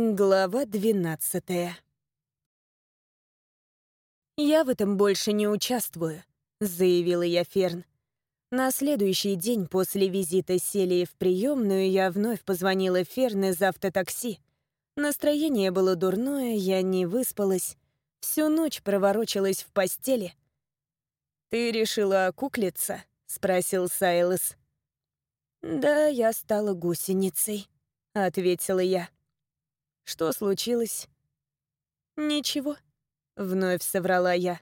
Глава двенадцатая. «Я в этом больше не участвую», — заявила я Ферн. На следующий день после визита Селии в приемную я вновь позвонила Ферн из автотакси. Настроение было дурное, я не выспалась. Всю ночь проворочилась в постели. «Ты решила окуклиться?» — спросил Сайлос. «Да, я стала гусеницей», — ответила я. «Что случилось?» «Ничего», — вновь соврала я.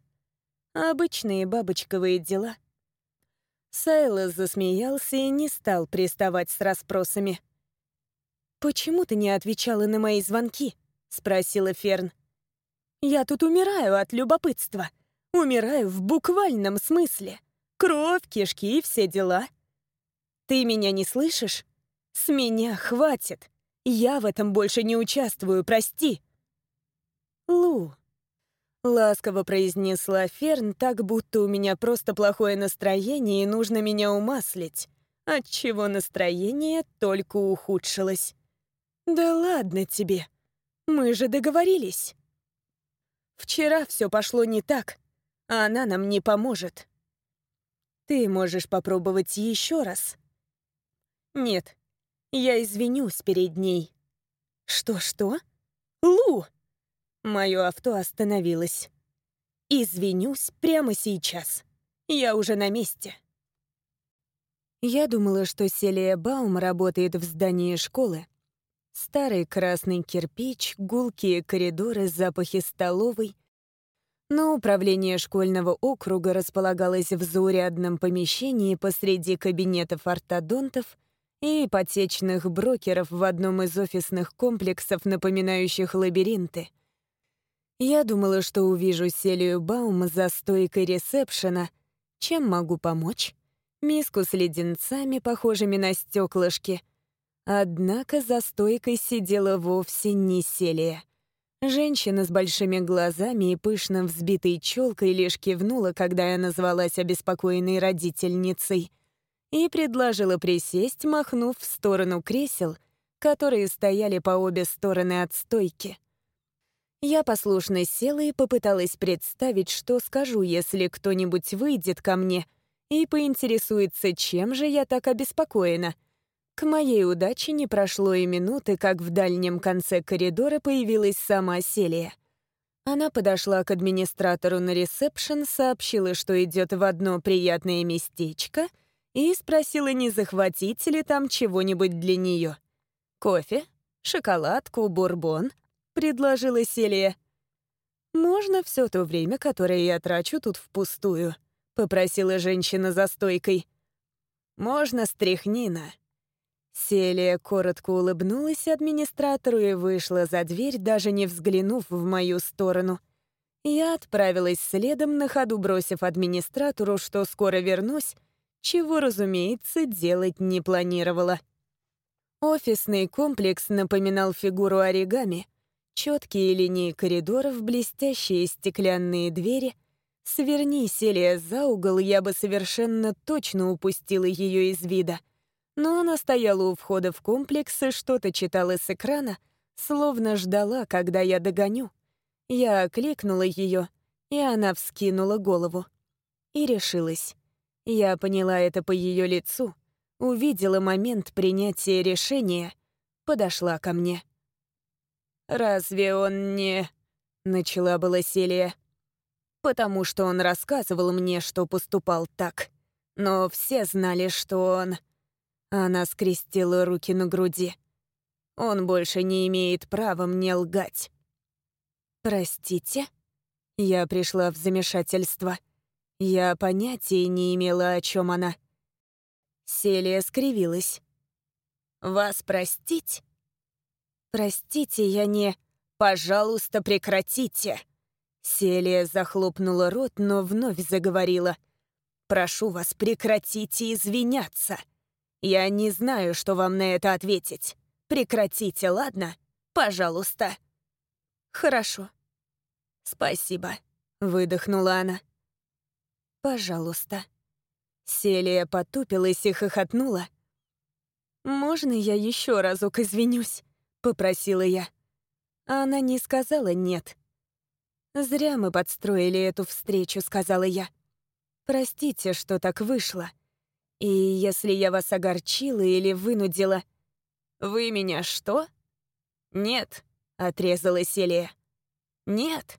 «Обычные бабочковые дела». Сайлос засмеялся и не стал приставать с расспросами. «Почему ты не отвечала на мои звонки?» — спросила Ферн. «Я тут умираю от любопытства. Умираю в буквальном смысле. Кровь, кишки и все дела. Ты меня не слышишь? С меня хватит. Я в этом больше не участвую, прости. Лу. Ласково произнесла Ферн, так будто у меня просто плохое настроение и нужно меня умаслить, отчего настроение только ухудшилось. «Да ладно тебе, мы же договорились». Вчера все пошло не так, а она нам не поможет. Ты можешь попробовать еще раз. Нет, я извинюсь перед ней. Что-что? Лу! Мое авто остановилось. Извинюсь прямо сейчас. Я уже на месте. Я думала, что Селия Баум работает в здании школы. Старый красный кирпич, гулкие коридоры, запахи столовой. Но управление школьного округа располагалось в заурядном помещении посреди кабинетов ортодонтов и ипотечных брокеров в одном из офисных комплексов, напоминающих лабиринты. Я думала, что увижу Селию Баум за стойкой ресепшена. Чем могу помочь? Миску с леденцами, похожими на стеклышки. Однако за стойкой сидела вовсе не Селия. Женщина с большими глазами и пышно взбитой челкой лишь кивнула, когда я назвалась обеспокоенной родительницей — и предложила присесть, махнув в сторону кресел, которые стояли по обе стороны от стойки. Я послушно села и попыталась представить, что скажу, если кто-нибудь выйдет ко мне и поинтересуется, чем же я так обеспокоена. К моей удаче не прошло и минуты, как в дальнем конце коридора появилась сама Селия. Она подошла к администратору на ресепшн, сообщила, что идет в одно приятное местечко — и спросила, не захватить ли там чего-нибудь для нее. «Кофе? Шоколадку? Бурбон?» — предложила Селия. «Можно все то время, которое я трачу тут впустую?» — попросила женщина за стойкой. «Можно стряхнина». Селия коротко улыбнулась администратору и вышла за дверь, даже не взглянув в мою сторону. Я отправилась следом, на ходу бросив администратору, что скоро вернусь, чего, разумеется, делать не планировала. Офисный комплекс напоминал фигуру оригами. Четкие линии коридоров, блестящие стеклянные двери. Сверни Селия за угол, я бы совершенно точно упустила ее из вида. Но она стояла у входа в комплекс и что-то читала с экрана, словно ждала, когда я догоню. Я окликнула ее, и она вскинула голову. И решилась. Я поняла это по ее лицу, увидела момент принятия решения, подошла ко мне. «Разве он не...» — начала была Селия. «Потому что он рассказывал мне, что поступал так. Но все знали, что он...» Она скрестила руки на груди. «Он больше не имеет права мне лгать». «Простите?» Я пришла в замешательство. Я понятия не имела, о чем она. Селия скривилась. «Вас простить?» «Простите, я не...» «Пожалуйста, прекратите!» Селия захлопнула рот, но вновь заговорила. «Прошу вас, прекратите извиняться. Я не знаю, что вам на это ответить. Прекратите, ладно? Пожалуйста». «Хорошо». «Спасибо», — выдохнула она. «Пожалуйста». Селия потупилась и хохотнула. «Можно я еще разок извинюсь?» — попросила я. Она не сказала «нет». «Зря мы подстроили эту встречу», — сказала я. «Простите, что так вышло. И если я вас огорчила или вынудила...» «Вы меня что?» «Нет», — отрезала Селия. «Нет.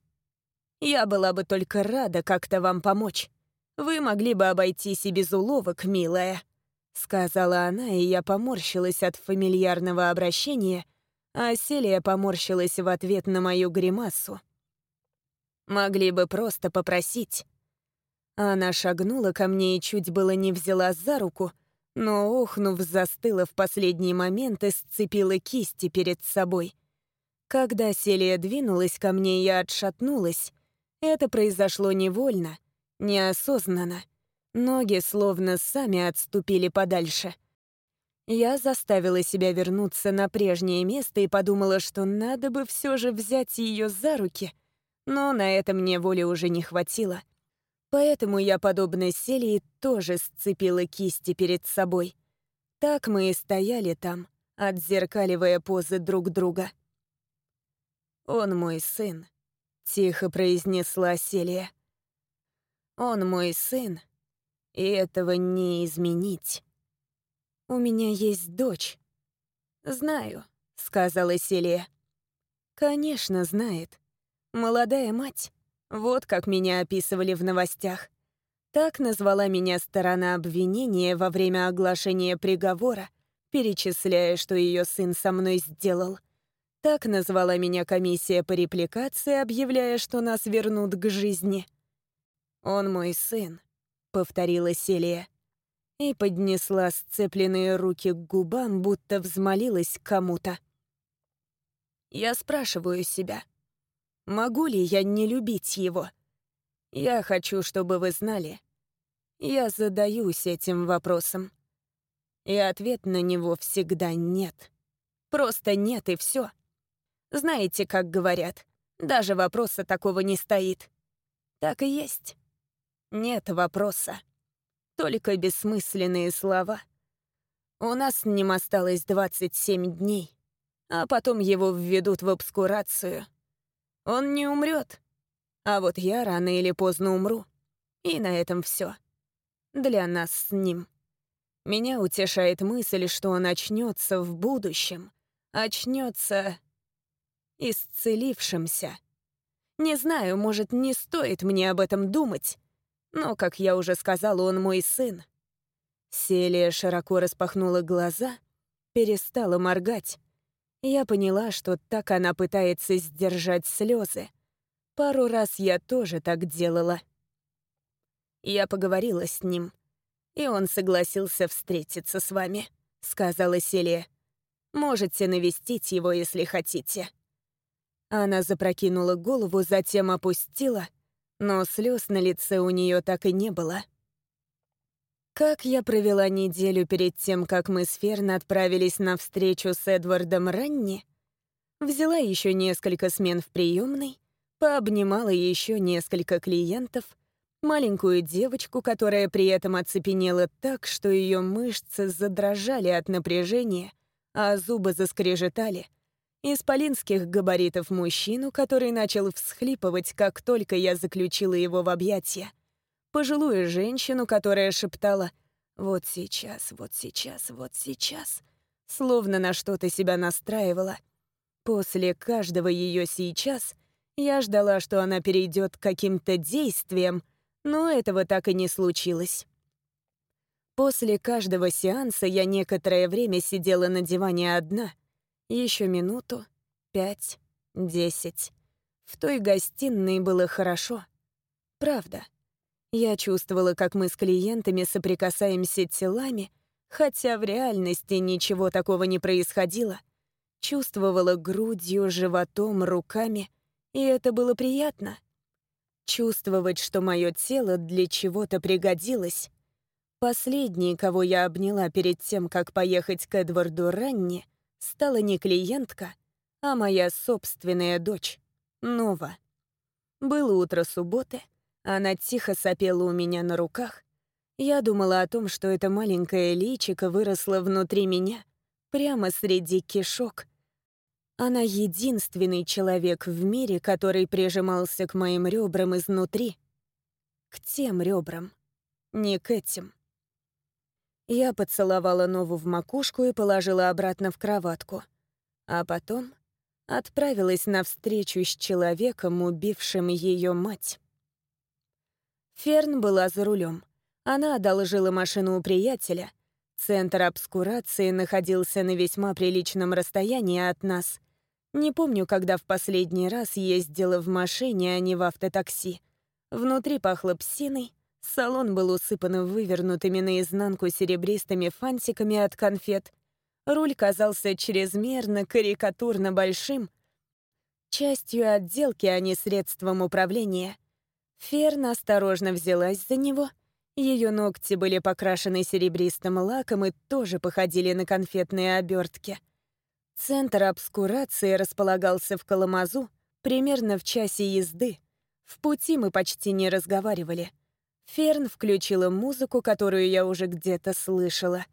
Я была бы только рада как-то вам помочь. Вы могли бы обойтись и без уловок, милая», — сказала она, и я поморщилась от фамильярного обращения, а Селия поморщилась в ответ на мою гримасу. «Могли бы просто попросить». Она шагнула ко мне и чуть было не взяла за руку, но, охнув, застыла в последний момент и сцепила кисти перед собой — когда Селия двинулась ко мне, я отшатнулась. Это произошло невольно, неосознанно. Ноги словно сами отступили подальше. Я заставила себя вернуться на прежнее место и подумала, что надо бы все же взять ее за руки, но на это мне воли уже не хватило. Поэтому я, подобно Селии, тоже сцепила кисти перед собой. Так мы и стояли там, отзеркаливая позы друг друга. «Он мой сын», — тихо произнесла Селия. «Он мой сын, и этого не изменить. У меня есть дочь». «Знаю», — сказала Селия. «Конечно, знает. Молодая мать. Вот как меня описывали в новостях. Так назвала меня сторона обвинения во время оглашения приговора, перечисляя, что ее сын со мной сделал. Так назвала меня комиссия по репликации, объявляя, что нас вернут к жизни. «Он мой сын», — повторила Селия. И поднесла сцепленные руки к губам, будто взмолилась кому-то. Я спрашиваю себя, могу ли я не любить его? Я хочу, чтобы вы знали. Я задаюсь этим вопросом. И ответ на него всегда нет. Просто нет, и все. Знаете, как говорят, даже вопроса такого не стоит. Так и есть. Нет вопроса. Только бессмысленные слова. У нас с ним осталось 27 дней, а потом его введут в обскурацию. Он не умрет, а вот я рано или поздно умру. И на этом все. Для нас с ним. Меня утешает мысль, что он очнется в будущем. Очнется исцелившимся. Не знаю, может, не стоит мне об этом думать, но, как я уже сказала, он мой сын. Селия широко распахнула глаза, перестала моргать. Я поняла, что так она пытается сдержать слезы. Пару раз я тоже так делала. Я поговорила с ним, и он согласился встретиться с вами, сказала Селия. Можете навестить его, если хотите. Она запрокинула голову, затем опустила, но слез на лице у нее так и не было. Как я провела неделю перед тем, как мы с Ферн отправились на встречу с Эдвардом Ранни, взяла еще несколько смен в приемной, пообнимала еще несколько клиентов, маленькую девочку, которая при этом оцепенела так, что ее мышцы задрожали от напряжения, а зубы заскрежетали — исполинских габаритов мужчину, который начал всхлипывать, как только я заключила его в объятия, пожилую женщину, которая шептала «Вот сейчас, вот сейчас, вот сейчас», словно на что-то себя настраивала. После каждого ее «сейчас» я ждала, что она перейдет к каким-то действиям, но этого так и не случилось. После каждого сеанса я некоторое время сидела на диване одна — еще минуту, пять, десять. В той гостиной было хорошо. Правда. Я чувствовала, как мы с клиентами соприкасаемся телами, хотя в реальности ничего такого не происходило. Чувствовала грудью, животом, руками, и это было приятно. Чувствовать, что мое тело для чего-то пригодилось. Последний, кого я обняла перед тем, как поехать к Эдварду Ранни — стала не клиентка, а моя собственная дочь, Нова. Было утро субботы, она тихо сопела у меня на руках. Я думала о том, что эта маленькая личико выросла внутри меня, прямо среди кишок. Она единственный человек в мире, который прижимался к моим ребрам изнутри. К тем ребрам, не к этим. Я поцеловала Нову в макушку и положила обратно в кроватку. А потом отправилась на встречу с человеком, убившим ее мать. Ферн была за рулем. Она одолжила машину у приятеля. Центр обскурации находился на весьма приличном расстоянии от нас. Не помню, когда в последний раз ездила в машине, а не в автотакси. Внутри пахло псиной, салон был усыпан вывернутыми наизнанку серебристыми фантиками от конфет. Руль казался чрезмерно карикатурно большим, частью отделки, а не средством управления — Ферн осторожно взялась за него. Ее ногти были покрашены серебристым лаком и тоже походили на конфетные обертки. Центр обскурации располагался в Коломазу примерно в часе езды. В пути мы почти не разговаривали. Ферн включила музыку, которую я уже где-то слышала.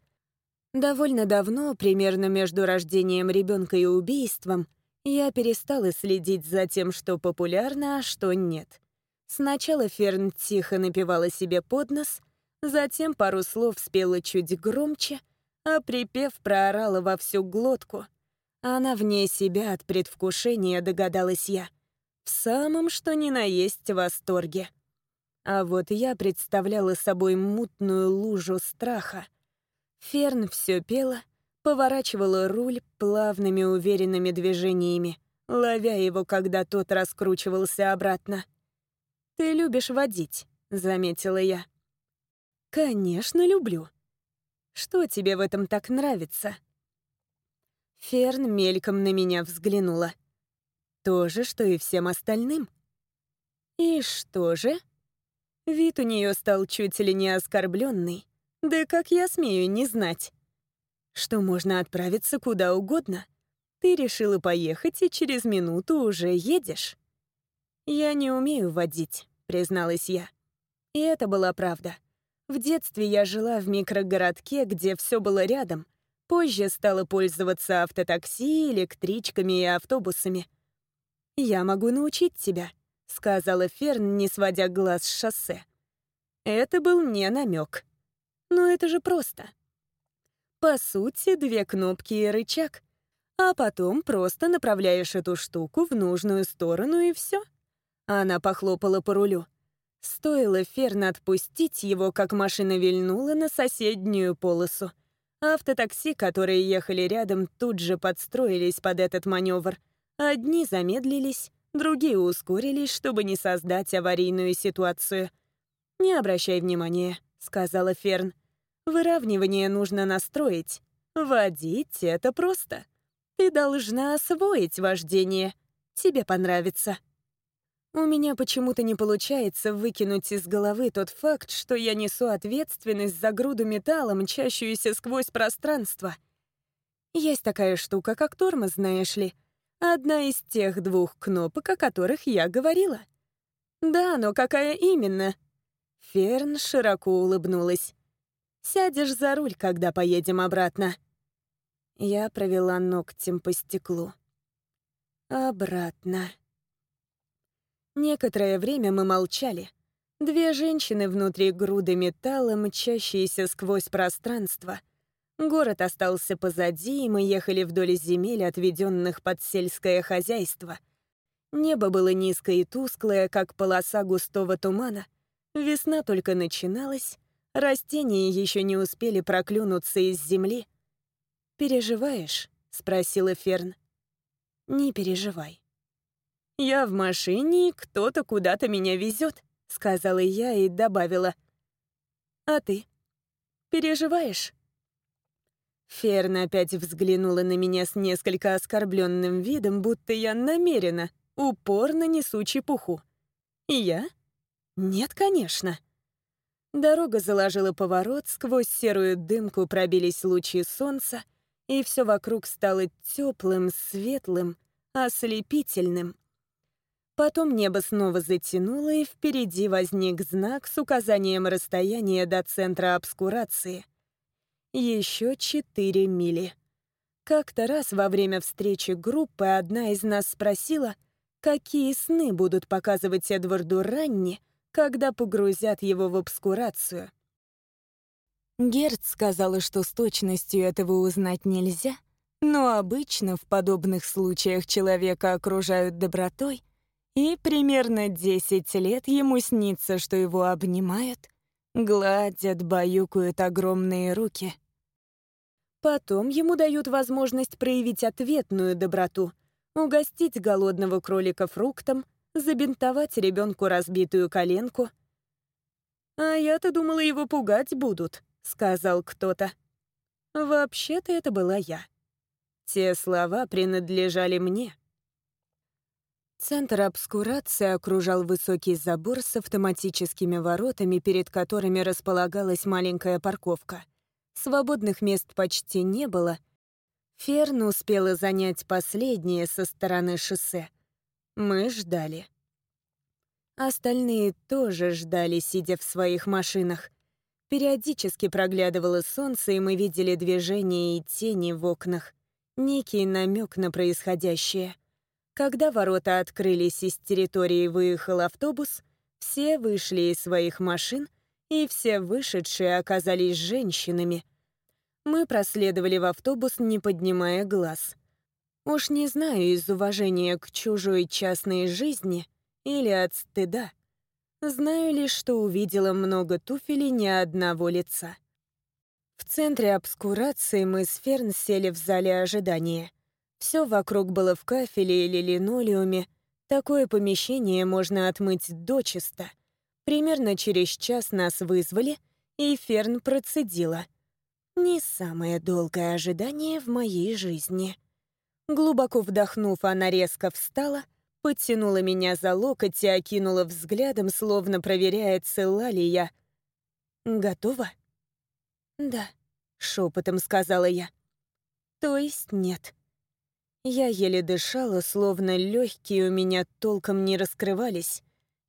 Довольно давно, примерно между рождением ребенка и убийством, я перестала следить за тем, что популярно, а что нет. Сначала Ферн тихо напевала себе под нос, затем пару слов спела чуть громче, а припев проорала во всю глотку. Она вне себя от предвкушения, догадалась я. В самом что ни на есть восторге. А вот я представляла собой мутную лужу страха. Ферн все пела, поворачивала руль плавными уверенными движениями, ловя его, когда тот раскручивался обратно. «Ты любишь водить», — заметила я. «Конечно, люблю. Что тебе в этом так нравится?» Ферн мельком на меня взглянула. То же, что и всем остальным. И что же? Вид у нее стал чуть ли не оскорбленный. Да как я смею не знать? Что можно отправиться куда угодно. Ты решила поехать, и через минуту уже едешь. «Я не умею водить», — призналась я. И это была правда. В детстве я жила в микрогородке, где все было рядом. Позже стала пользоваться автотакси, электричками и автобусами. «Я могу научить тебя», — сказала Ферн, не сводя глаз с шоссе. Это был не намек. Но это же просто. По сути, две кнопки и рычаг. А потом просто направляешь эту штуку в нужную сторону и все. Она похлопала по рулю. Стоило Ферн отпустить его, как машина вильнула на соседнюю полосу. Автотакси, которые ехали рядом, тут же подстроились под этот маневр. Одни замедлились, другие ускорились, чтобы не создать аварийную ситуацию. «Не обращай внимания», — сказала Ферн. «Выравнивание нужно настроить. Водить — это просто. Ты должна освоить вождение. Тебе понравится». У меня почему-то не получается выкинуть из головы тот факт, что я несу ответственность за груду металла, мчащуюся сквозь пространство. Есть такая штука, как тормоз, знаешь ли. Одна из тех двух кнопок, о которых я говорила. Да, но какая именно? Ферн широко улыбнулась. Сядешь за руль, когда поедем обратно. Я провела ногтем по стеклу. Обратно. Некоторое время мы молчали. Две женщины внутри груды металла, мчащиеся сквозь пространство. Город остался позади, и мы ехали вдоль земель, отведенных под сельское хозяйство. Небо было низкое и тусклое, как полоса густого тумана. Весна только начиналась, растения еще не успели проклюнуться из земли. «Переживаешь?» — спросила Ферн. «Не переживай. «Я в машине, кто-то куда-то меня везет», — сказала я и добавила. «А ты? Переживаешь?» Ферна опять взглянула на меня с несколько оскорбленным видом, будто я намеренно, упорно несу чепуху. И я? Нет, конечно. Дорога заложила поворот, сквозь серую дымку пробились лучи солнца, и все вокруг стало теплым, светлым, ослепительным. Потом небо снова затянуло, и впереди возник знак с указанием расстояния до центра обскурации. Еще четыре мили. Как-то раз во время встречи группы одна из нас спросила, какие сны будут показывать Эдварду Ранни, когда погрузят его в обскурацию. Герд сказала, что с точностью этого узнать нельзя, но обычно в подобных случаях человека окружают добротой, и примерно 10 лет ему снится, что его обнимают, гладят, баюкают огромные руки. Потом ему дают возможность проявить ответную доброту, угостить голодного кролика фруктом, забинтовать ребенку разбитую коленку. «А я-то думала, его пугать будут», — сказал кто-то. Вообще-то это была я. Те слова принадлежали мне. Центр обскурации окружал высокий забор с автоматическими воротами, перед которыми располагалась маленькая парковка. Свободных мест почти не было. Ферн успела занять последнее со стороны шоссе. Мы ждали. Остальные тоже ждали, сидя в своих машинах. Периодически проглядывало солнце, и мы видели движения и тени в окнах некий намек на происходящее. Когда ворота открылись из территории выехал автобус, все вышли из своих машин, и все вышедшие оказались женщинами. Мы проследовали в автобус, не поднимая глаз. Уж не знаю, из уважения к чужой частной жизни или от стыда. Знаю лишь, что увидела много туфелей ни одного лица. В центре обскурации мы с Ферн сели в зале ожидания. Все вокруг было в кафеле или линолеуме. Такое помещение можно отмыть дочисто. Примерно через час нас вызвали, и Ферн процедила. Не самое долгое ожидание в моей жизни. Глубоко вдохнув, она резко встала, подтянула меня за локоть и окинула взглядом, словно проверяя, цела ли я. «Готова?» «Да», — шепотом сказала я. «То есть нет». Я еле дышала, словно легкие у меня толком не раскрывались.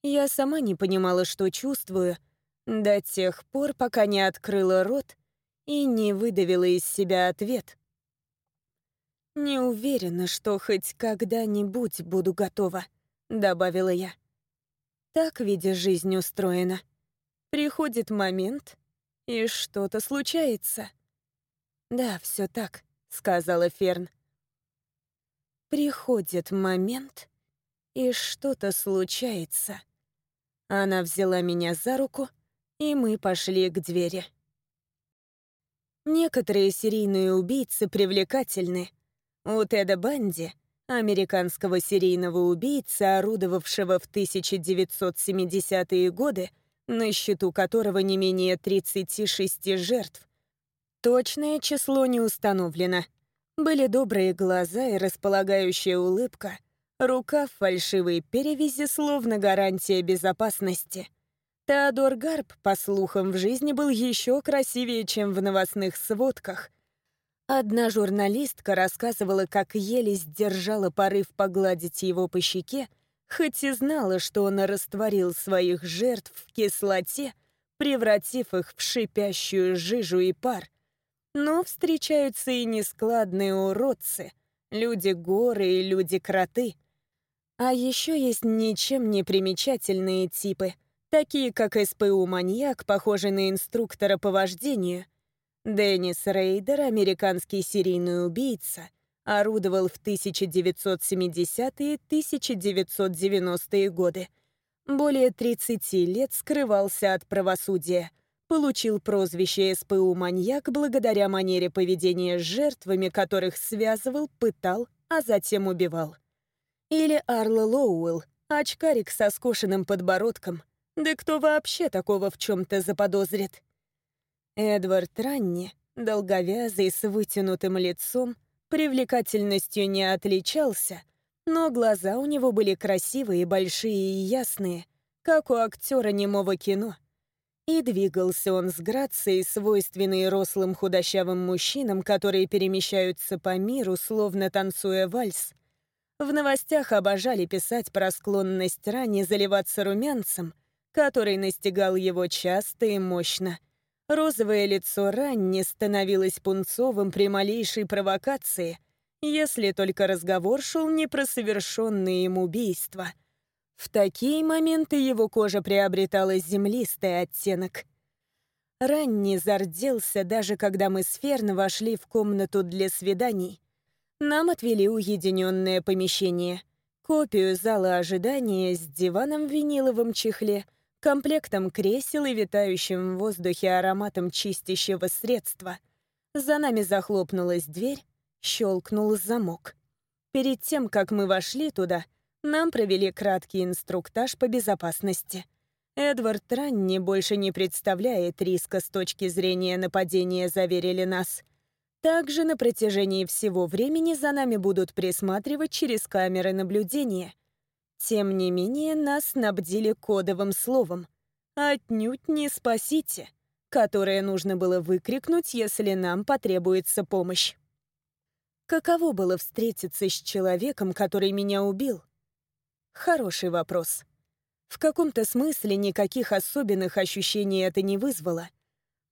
Я сама не понимала, что чувствую, до тех пор, пока не открыла рот и не выдавила из себя ответ. «Не уверена, что хоть когда-нибудь буду готова», — добавила я. «Так, видя жизнь устроена. Приходит момент, и что-то случается. «Да, все так», — сказала Ферн. «Приходит момент, и что-то случается». Она взяла меня за руку, и мы пошли к двери. Некоторые серийные убийцы привлекательны. У Теда Банди, американского серийного убийцы, орудовавшего в 1970-е годы, на счету которого не менее 36 жертв. Точное число не установлено. Были добрые глаза и располагающая улыбка, рука в фальшивой перевязи, словно гарантия безопасности. Теодор Гарб, по слухам, в жизни был еще красивее, чем в новостных сводках. Одна журналистка рассказывала, как еле сдержала порыв погладить его по щеке, хоть и знала, что он растворил своих жертв в кислоте, превратив их в шипящую жижу и пар. Но встречаются и нескладные уродцы, люди-горы и люди-кроты. А еще есть ничем не примечательные типы, такие как СПУ-маньяк, похожий на инструктора по вождению, Деннис Рейдер, американский серийный убийца, орудовал в 1970-1990-е годы. Более 30 лет скрывался от правосудия. Получил прозвище СПУ-маньяк благодаря манере поведения с жертвами, которых связывал, пытал, а затем убивал. Или Арла Лоуэлл, очкарик со скошенным подбородком. Да кто вообще такого в чем-то заподозрит? Эдвард Ранни, долговязый, с вытянутым лицом, Привлекательностью не отличался, но глаза у него были красивые, большие и ясные, как у актера немого кино. И двигался он с грацией, свойственной рослым худощавым мужчинам, которые перемещаются по миру, словно танцуя вальс. В новостях обожали писать про склонность ранее заливаться румянцем, который настигал его часто и мощно. Розовое лицо Ранни становилось пунцовым при малейшей провокации, если только разговор шел не про совершенные им убийства. В такие моменты его кожа приобретала землистый оттенок. Ранни зарделся, даже когда мы с Ферн вошли в комнату для свиданий. Нам отвели уединенное помещение. Копию зала ожидания с диваном в виниловом чехле — комплектом кресел и витающим в воздухе ароматом чистящего средства. За нами захлопнулась дверь, щелкнул замок. Перед тем, как мы вошли туда, нам провели краткий инструктаж по безопасности. Эдвард Ранни больше не представляет риска с точки зрения нападения, заверили нас. Также на протяжении всего времени за нами будут присматривать через камеры наблюдения — тем не менее, нас снабдили кодовым словом «Отнюдь не спасите», которое нужно было выкрикнуть, если нам потребуется помощь. Каково было встретиться с человеком, который меня убил? Хороший вопрос. В каком-то смысле никаких особенных ощущений это не вызвало.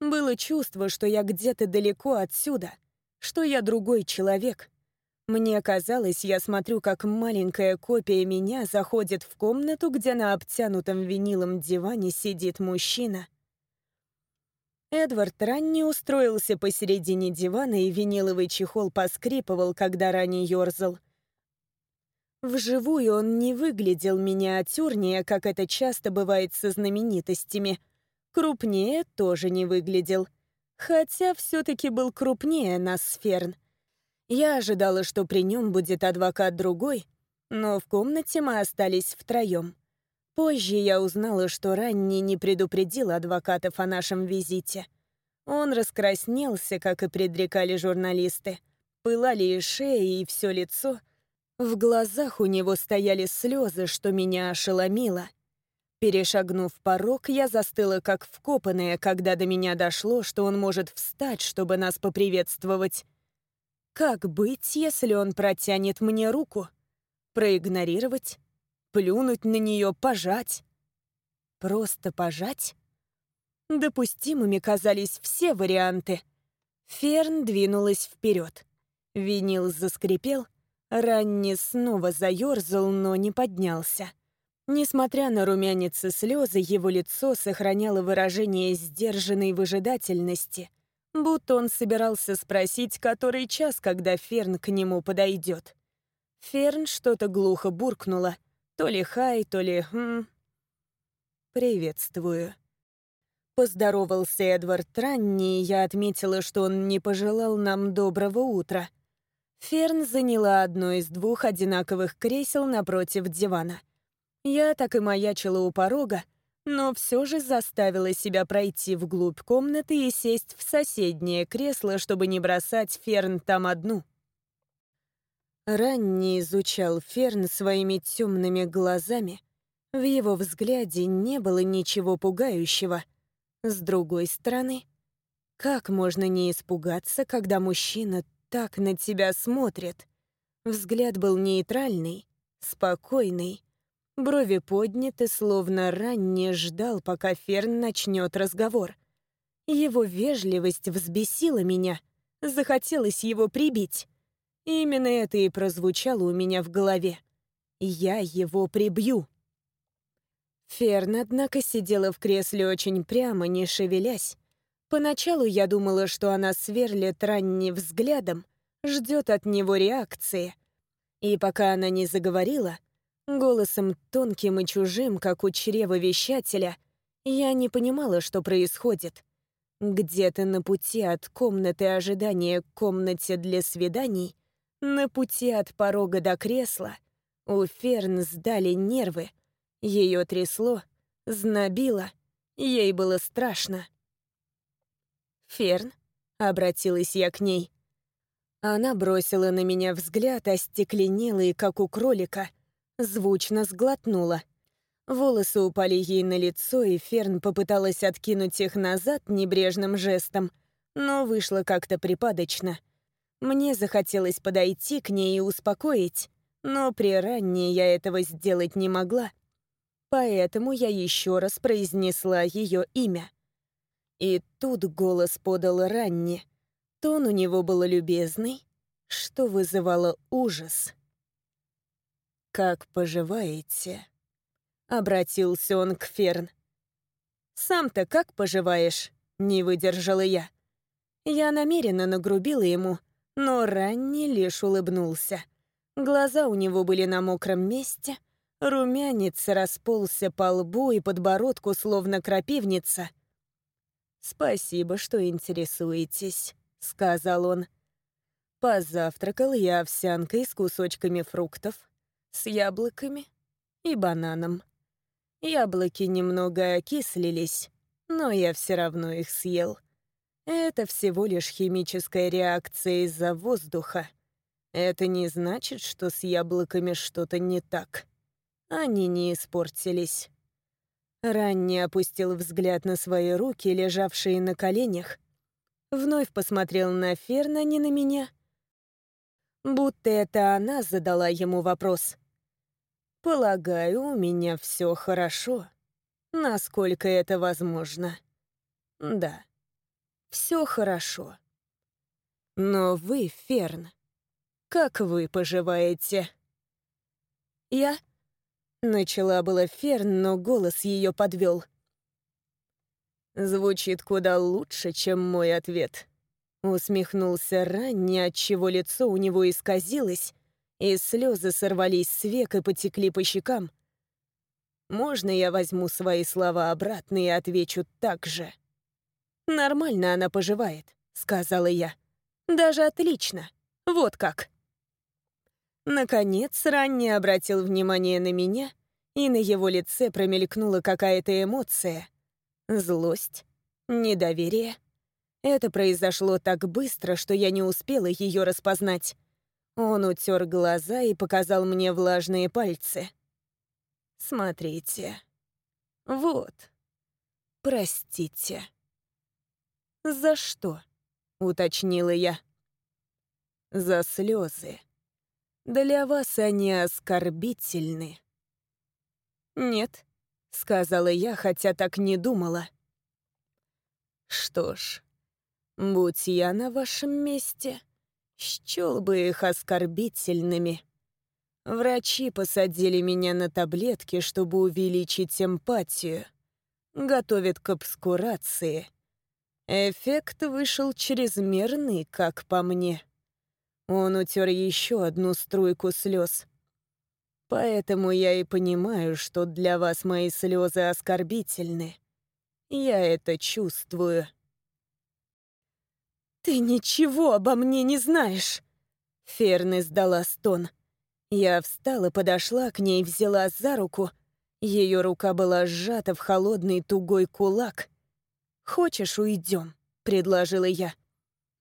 Было чувство, что я где-то далеко отсюда, что я другой человек — мне казалось, я смотрю, как маленькая копия меня заходит в комнату, где на обтянутом винилом диване сидит мужчина. Эдвард Ранни устроился посередине дивана, и виниловый чехол поскрипывал, когда Ранни ёрзал. Вживую он не выглядел миниатюрнее, как это часто бывает со знаменитостями. Крупнее тоже не выглядел. Хотя все таки был крупнее нас, Ферн. Я ожидала, что при нем будет адвокат другой, но в комнате мы остались втроем. Позже я узнала, что Ранни не предупредил адвокатов о нашем визите. Он раскраснелся, как и предрекали журналисты. Пылали и шея, и все лицо. В глазах у него стояли слезы, что меня ошеломило. Перешагнув порог, я застыла как вкопанная, когда до меня дошло, что он может встать, чтобы нас поприветствовать. Как быть, если он протянет мне руку? Проигнорировать? Плюнуть на нее, пожать? Просто пожать? Допустимыми казались все варианты. Ферн двинулась вперед. Винил заскрипел, Ранни снова заерзал, но не поднялся. Несмотря на румянец и слезы, его лицо сохраняло выражение сдержанной выжидательности — будто он собирался спросить, который час, когда Ферн к нему подойдет. Ферн что-то глухо буркнула, то ли хай, то ли хм. «Приветствую». Поздоровался Эдвард Ранни, и я отметила, что он не пожелал нам доброго утра. Ферн заняла одно из двух одинаковых кресел напротив дивана. Я так и маячила у порога, но все же заставила себя пройти вглубь комнаты и сесть в соседнее кресло, чтобы не бросать Ферн там одну. Ранний изучал Ферн своими темными глазами. В его взгляде не было ничего пугающего. С другой стороны, как можно не испугаться, когда мужчина так на тебя смотрит? Взгляд был нейтральный, спокойный, Брови подняты, словно ранее ждал, пока Ферн начнет разговор. Его вежливость взбесила меня. Захотелось его прибить. Именно это и прозвучало у меня в голове. «Я его прибью». Ферн, однако, сидела в кресле очень прямо, не шевелясь. Поначалу я думала, что она сверлит Ранни взглядом, ждет от него реакции. И пока она не заговорила, Голосом тонким и чужим, как у чрева-вещателя, я не понимала, что происходит. Где-то на пути от комнаты ожидания к комнате для свиданий, на пути от порога до кресла, у Ферн сдали нервы. Ее трясло, знобило, ей было страшно. «Ферн?» — обратилась я к ней. Она бросила на меня взгляд, остекленелый, как у кролика — звучно сглотнула. Волосы упали ей на лицо, и Ферн попыталась откинуть их назад небрежным жестом, но вышло как-то припадочно. Мне захотелось подойти к ней и успокоить, но при ранней я этого сделать не могла. Поэтому я еще раз произнесла ее имя. И тут голос подал Ранни. Тон у него был любезный, что вызывало ужас. «Как поживаете?» — обратился он к Ферн. «Сам-то как поживаешь?» — не выдержала я. Я намеренно нагрубила ему, но Ранни лишь улыбнулся. Глаза у него были на мокром месте, румянец расползся по лбу и подбородку, словно крапивница. «Спасибо, что интересуетесь», — сказал он. Позавтракал я овсянкой с кусочками фруктов, с яблоками и бананом. Яблоки немного окислились, но я все равно их съел. Это всего лишь химическая реакция из-за воздуха. Это не значит, что с яблоками что-то не так. Они не испортились. Ранни опустил взгляд на свои руки, лежавшие на коленях. Вновь посмотрел на Ферна, не на меня. Будто это она задала ему вопрос. «Полагаю, у меня все хорошо. Насколько это возможно?» «Да» все хорошо. Но вы, Ферн, как вы поживаете? Я... Начала была Ферн, но голос ее подвел. Звучит куда лучше, чем мой ответ. Усмехнулся Ранни, отчего лицо у него исказилось, и слезы сорвались с век и потекли по щекам. Можно я возьму свои слова обратно и отвечу так же? «Нормально она поживает», — сказала я. «Даже отлично. Вот как». Наконец, Ранни обратил внимание на меня, и на его лице промелькнула какая-то эмоция. Злость, недоверие. Это произошло так быстро, что я не успела ее распознать. Он утер глаза и показал мне влажные пальцы. «Смотрите. Вот. Простите». «За что?» — уточнила я. «За слезы. Для вас они оскорбительны». «Нет», — сказала я, хотя так не думала. «Что ж, будь я на вашем месте, счел бы их оскорбительными. Врачи посадили меня на таблетки, чтобы увеличить эмпатию, готовят к обскурации» Эффект вышел чрезмерный, как по мне. Он утер еще одну струйку слез. Поэтому я и понимаю, что для вас мои слезы оскорбительны. Я это чувствую. «Ты ничего обо мне не знаешь!» Ферн издала стон. Я встала, подошла к ней, взяла за руку. Ее рука была сжата в холодный тугой кулак — «Хочешь, уйдем?» — предложила я.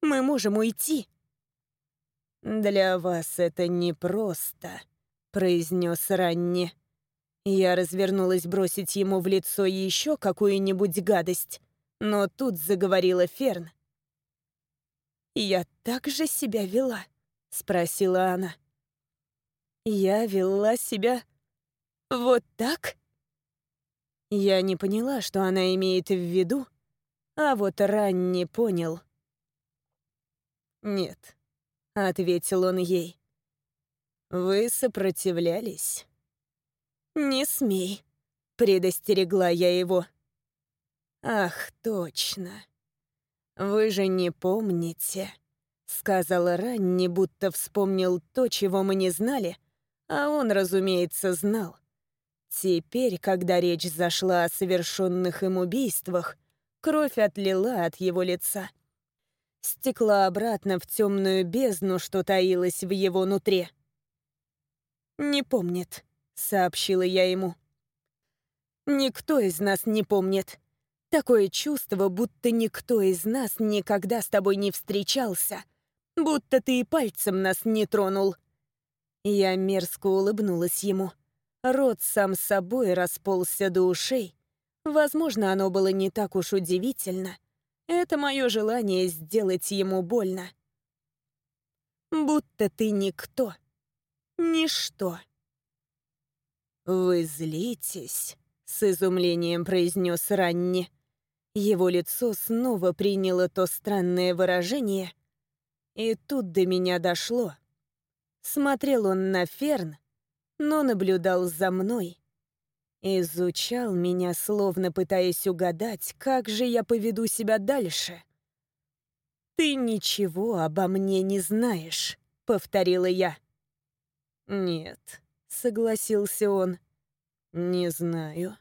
«Мы можем уйти». «Для вас это непросто», — произнес Ранни. Я развернулась бросить ему в лицо еще какую-нибудь гадость, но тут заговорила Ферн. «Я так же себя вела?» — спросила она. «Я вела себя вот так?» Я не поняла, что она имеет в виду, а вот Ранни понял. «Нет», — ответил он ей. «Вы сопротивлялись?» «Не смей», — предостерегла я его. «Ах, точно. Вы же не помните», — сказал Ранни, будто вспомнил то, чего мы не знали, а он, разумеется, знал. Теперь, когда речь зашла о совершенных им убийствах, Кровь отлила от его лица. Стекла обратно в темную бездну, что таилась в его нутре. «Не помнит», — сообщила я ему. «Никто из нас не помнит. Такое чувство, будто никто из нас никогда с тобой не встречался, будто ты и пальцем нас не тронул». Я мерзко улыбнулась ему. Рот сам собой расползся до ушей, Возможно, оно было не так уж удивительно. Это мое желание сделать ему больно. Будто ты никто. Ничто. «Вы злитесь?» — с изумлением произнес Ранни. Его лицо снова приняло то странное выражение, и тут до меня дошло. Смотрел он на Ферн, но наблюдал за мной. Изучал меня, словно пытаясь угадать, как же я поведу себя дальше. «Ты ничего обо мне не знаешь», — повторила я. «Нет», — согласился он, — «не знаю».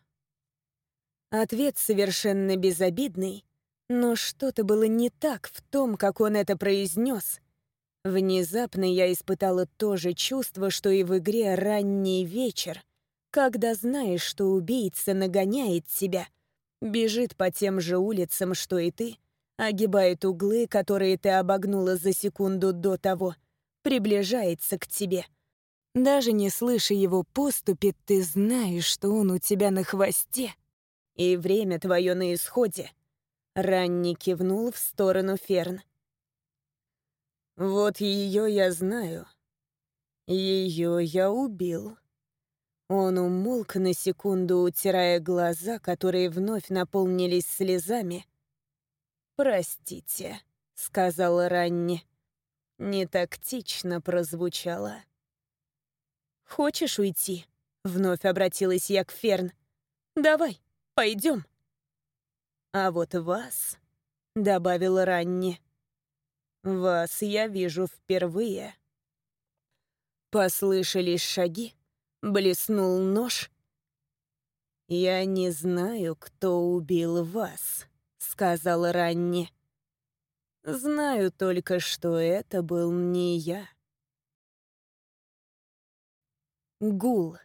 Ответ совершенно безобидный, но что-то было не так в том, как он это произнес. Внезапно я испытала то же чувство, что и в игре «Ранний вечер», когда знаешь, что убийца нагоняет тебя, бежит по тем же улицам, что и ты, огибает углы, которые ты обогнула за секунду до того, приближается к тебе. Даже не слыша его поступи, ты знаешь, что он у тебя на хвосте, и время твое на исходе. Ранни кивнул в сторону Ферн. «Вот ее я знаю. Ее я убил». Он умолк на секунду, утирая глаза, которые вновь наполнились слезами. «Простите», — сказала Ранни. Не тактично прозвучало. «Хочешь уйти?» — вновь обратилась я к Ферн. «Давай, пойдем». «А вот вас», — добавила Ранни, — «вас я вижу впервые». Послышались шаги, блеснул нож. «Я не знаю, кто убил вас», — сказала Ранни. «Знаю только, что это был не я». Гул.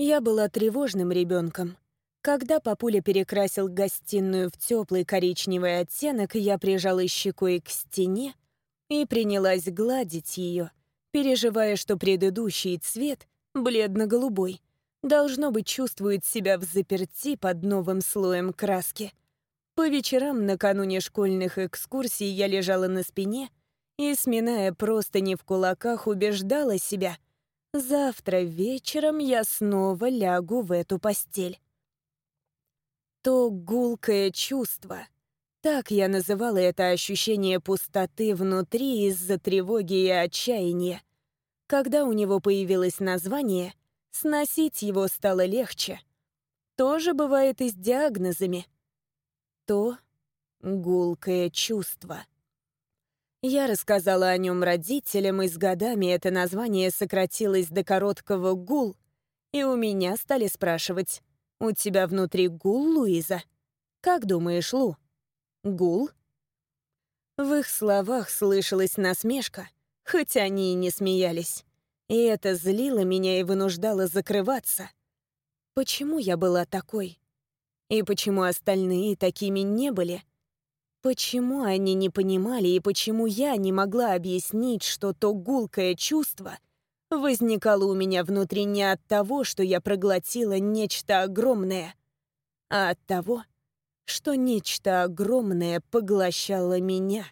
Я была тревожным ребенком. Когда папуля перекрасил гостиную в теплый коричневый оттенок, я прижала щекой к стене и принялась гладить ее, переживая, что предыдущий цвет, бледно-голубой, должно быть, чувствует себя в заперти под новым слоем краски. По вечерам накануне школьных экскурсий я лежала на спине и, сминая простыни в кулаках, убеждала себя, завтра вечером я снова лягу в эту постель. То гулкое чувство, так я называла это ощущение пустоты внутри из-за тревоги и отчаяния. Когда у него появилось название, сносить его стало легче. Тоже бывает и с диагнозами. То гулкое чувство. Я рассказала о нем родителям, и с годами это название сократилось до короткого «гул», и у меня стали спрашивать, «У тебя внутри гул, Луиза?» «Как думаешь, Лу?» «Гул?» В их словах слышалась насмешка, хоть они и не смеялись. И это злило меня и вынуждало закрываться. Почему я была такой? И почему остальные такими не были? Почему они не понимали и почему я не могла объяснить, что то гулкое чувство возникало у меня внутри не от того, что я проглотила нечто огромное, а от того, что нечто огромное поглощало меня?